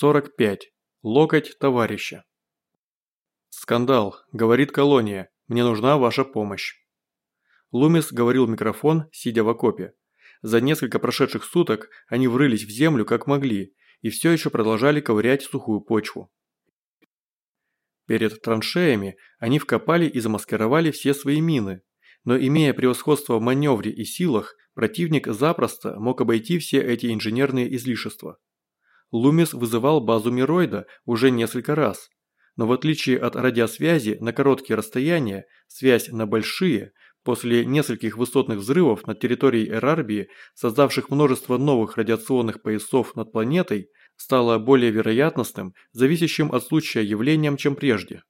45. Локоть товарища. «Скандал», – говорит колония, – «мне нужна ваша помощь». Лумис говорил в микрофон, сидя в окопе. За несколько прошедших суток они врылись в землю как могли и все еще продолжали ковырять сухую почву. Перед траншеями они вкопали и замаскировали все свои мины, но имея превосходство в маневре и силах, противник запросто мог обойти все эти инженерные излишества. Лумис вызывал базу Мироида уже несколько раз, но в отличие от радиосвязи на короткие расстояния, связь на большие, после нескольких высотных взрывов на территории Эрарбии, создавших множество новых радиационных поясов над планетой, стала более вероятностным, зависящим от случая явлением, чем прежде.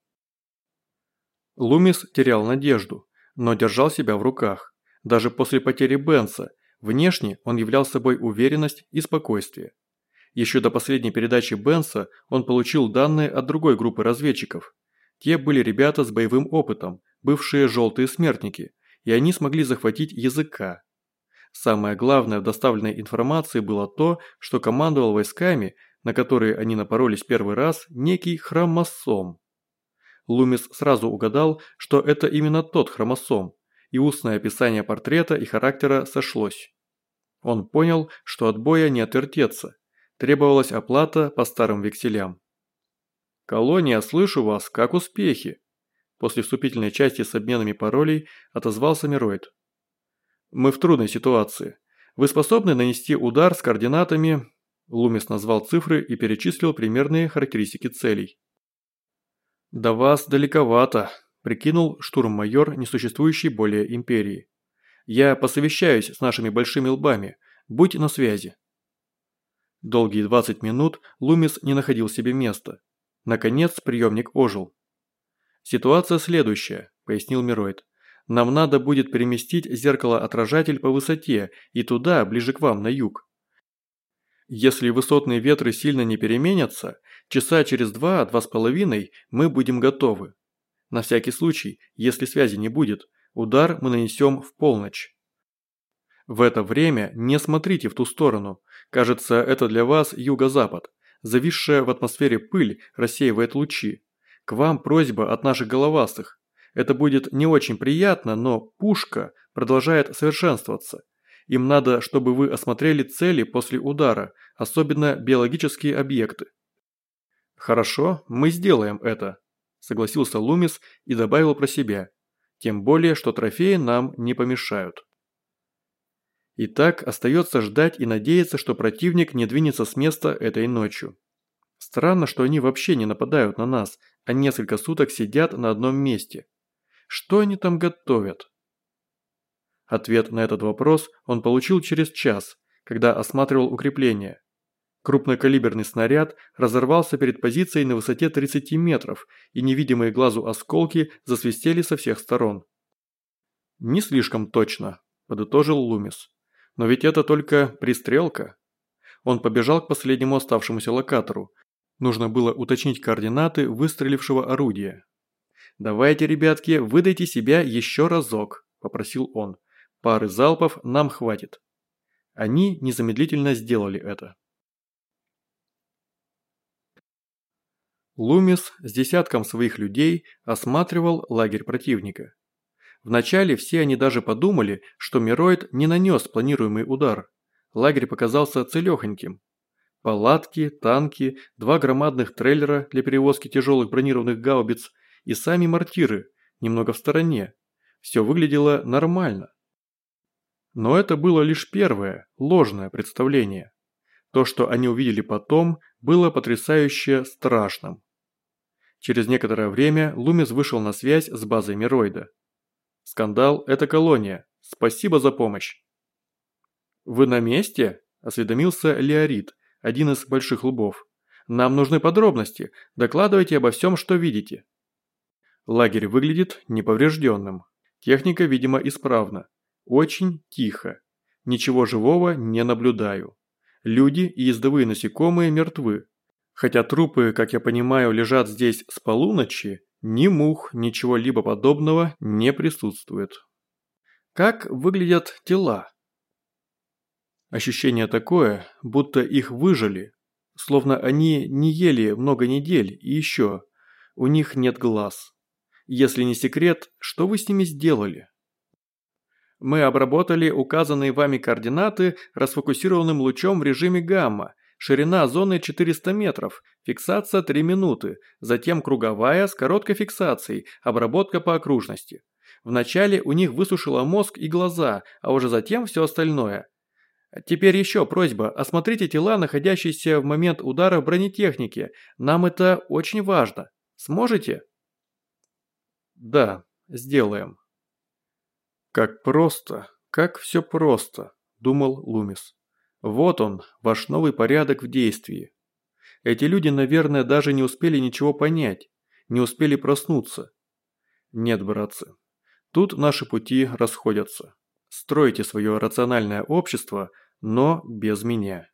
Лумис терял надежду, но держал себя в руках. Даже после потери Бенса, внешне он являл собой уверенность и спокойствие. Еще до последней передачи Бенса он получил данные от другой группы разведчиков. Те были ребята с боевым опытом, бывшие желтые смертники, и они смогли захватить языка. Самое главное в доставленной информации было то, что командовал войсками, на которые они напоролись первый раз, некий хромосом. Лумис сразу угадал, что это именно тот хромосом, и устное описание портрета и характера сошлось. Он понял, что от боя не отвертеться, Требовалась оплата по старым векселям. «Колония, слышу вас, как успехи?» После вступительной части с обменами паролей отозвался Мироид. «Мы в трудной ситуации. Вы способны нанести удар с координатами...» Лумис назвал цифры и перечислил примерные характеристики целей. «До вас далековато», – прикинул штурм-майор несуществующей более империи. «Я посовещаюсь с нашими большими лбами. Будь на связи». Долгие 20 минут Лумис не находил себе места. Наконец приемник ожил. «Ситуация следующая», – пояснил Мироид. «Нам надо будет переместить зеркало-отражатель по высоте и туда, ближе к вам, на юг. Если высотные ветры сильно не переменятся, часа через два-два с половиной мы будем готовы. На всякий случай, если связи не будет, удар мы нанесем в полночь. В это время не смотрите в ту сторону. Кажется, это для вас юго-запад. Зависшая в атмосфере пыль рассеивает лучи. К вам просьба от наших головастых. Это будет не очень приятно, но пушка продолжает совершенствоваться. Им надо, чтобы вы осмотрели цели после удара, особенно биологические объекты. Хорошо, мы сделаем это, согласился Лумис и добавил про себя. Тем более, что трофеи нам не помешают. Итак, остается ждать и надеяться, что противник не двинется с места этой ночью. Странно, что они вообще не нападают на нас, а несколько суток сидят на одном месте. Что они там готовят? Ответ на этот вопрос он получил через час, когда осматривал укрепление. Крупнокалиберный снаряд разорвался перед позицией на высоте 30 метров, и невидимые глазу осколки засвистели со всех сторон. «Не слишком точно», – подытожил Лумис. Но ведь это только пристрелка. Он побежал к последнему оставшемуся локатору. Нужно было уточнить координаты выстрелившего орудия. «Давайте, ребятки, выдайте себя еще разок», – попросил он. «Пары залпов нам хватит». Они незамедлительно сделали это. Лумис с десятком своих людей осматривал лагерь противника. Вначале все они даже подумали, что Мироид не нанес планируемый удар. Лагерь показался целехоньким. Палатки, танки, два громадных трейлера для перевозки тяжелых бронированных гаубиц и сами мортиры, немного в стороне. Все выглядело нормально. Но это было лишь первое, ложное представление. То, что они увидели потом, было потрясающе страшным. Через некоторое время Лумис вышел на связь с базой Мироида. Скандал – это колония. Спасибо за помощь. Вы на месте? Осведомился Леорит, один из больших лбов. Нам нужны подробности. Докладывайте обо всем, что видите. Лагерь выглядит неповрежденным. Техника, видимо, исправна. Очень тихо. Ничего живого не наблюдаю. Люди и ездовые насекомые мертвы. Хотя трупы, как я понимаю, лежат здесь с полуночи, ни мух, ничего либо подобного не присутствует. Как выглядят тела? Ощущение такое, будто их выжили. Словно они не ели много недель и еще. У них нет глаз. Если не секрет, что вы с ними сделали? Мы обработали указанные вами координаты расфокусированным лучом в режиме гамма. Ширина зоны 400 метров, фиксация 3 минуты, затем круговая с короткой фиксацией, обработка по окружности. Вначале у них высушило мозг и глаза, а уже затем все остальное. Теперь еще просьба, осмотрите тела, находящиеся в момент удара в бронетехнике. Нам это очень важно. Сможете? Да, сделаем. Как просто, как все просто, думал Лумис. Вот он, ваш новый порядок в действии. Эти люди, наверное, даже не успели ничего понять, не успели проснуться. Нет, братцы, тут наши пути расходятся. Стройте свое рациональное общество, но без меня.